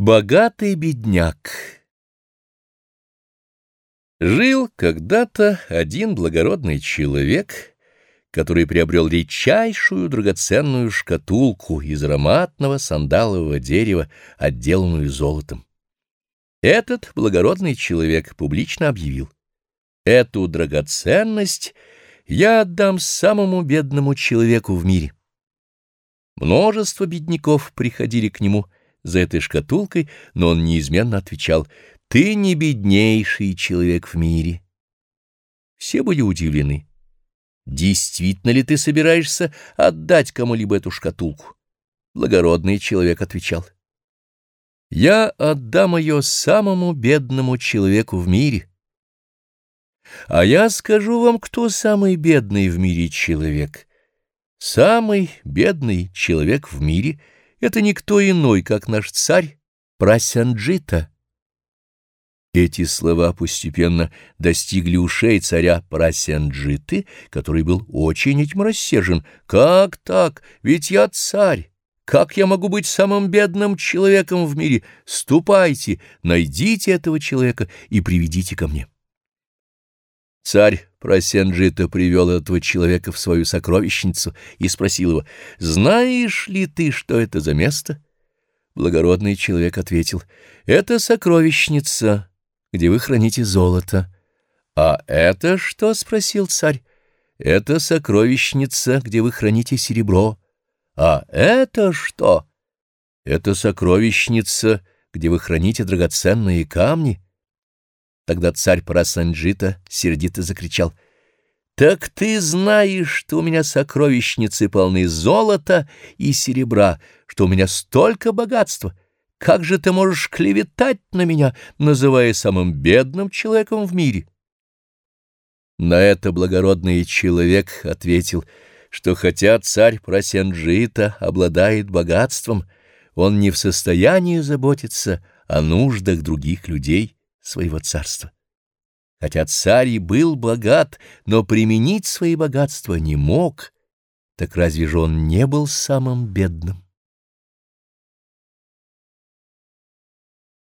Богатый бедняк Жил когда-то один благородный человек, который приобрел редчайшую драгоценную шкатулку из ароматного сандалового дерева, отделанную золотом. Этот благородный человек публично объявил, «Эту драгоценность я отдам самому бедному человеку в мире». Множество бедняков приходили к нему, — за этой шкатулкой, но он неизменно отвечал «Ты не беднейший человек в мире». Все были удивлены. «Действительно ли ты собираешься отдать кому-либо эту шкатулку?» Благородный человек отвечал «Я отдам ее самому бедному человеку в мире». А я скажу вам, кто самый бедный в мире человек. Самый бедный человек в мире — это никто иной, как наш царь Прасянджита. Эти слова постепенно достигли ушей царя Прасянджиты, который был очень этим рассержен. «Как так? Ведь я царь! Как я могу быть самым бедным человеком в мире? Ступайте, найдите этого человека и приведите ко мне». Царь Просенджита привел этого человека в свою сокровищницу и спросил его, «Знаешь ли ты, что это за место?» Благородный человек ответил, «Это сокровищница, где вы храните золото». «А это что?» — спросил царь. «Это сокровищница, где вы храните серебро». «А это что?» «Это сокровищница, где вы храните драгоценные камни». Тогда царь Прасанджита сердито закричал. «Так ты знаешь, что у меня сокровищницы полны золота и серебра, что у меня столько богатства. Как же ты можешь клеветать на меня, называя самым бедным человеком в мире?» На это благородный человек ответил, что хотя царь Прасенджита обладает богатством, он не в состоянии заботиться о нуждах других людей своего царства. Хотя царь и был богат, но применить свои богатства не мог, так разве же он не был самым бедным?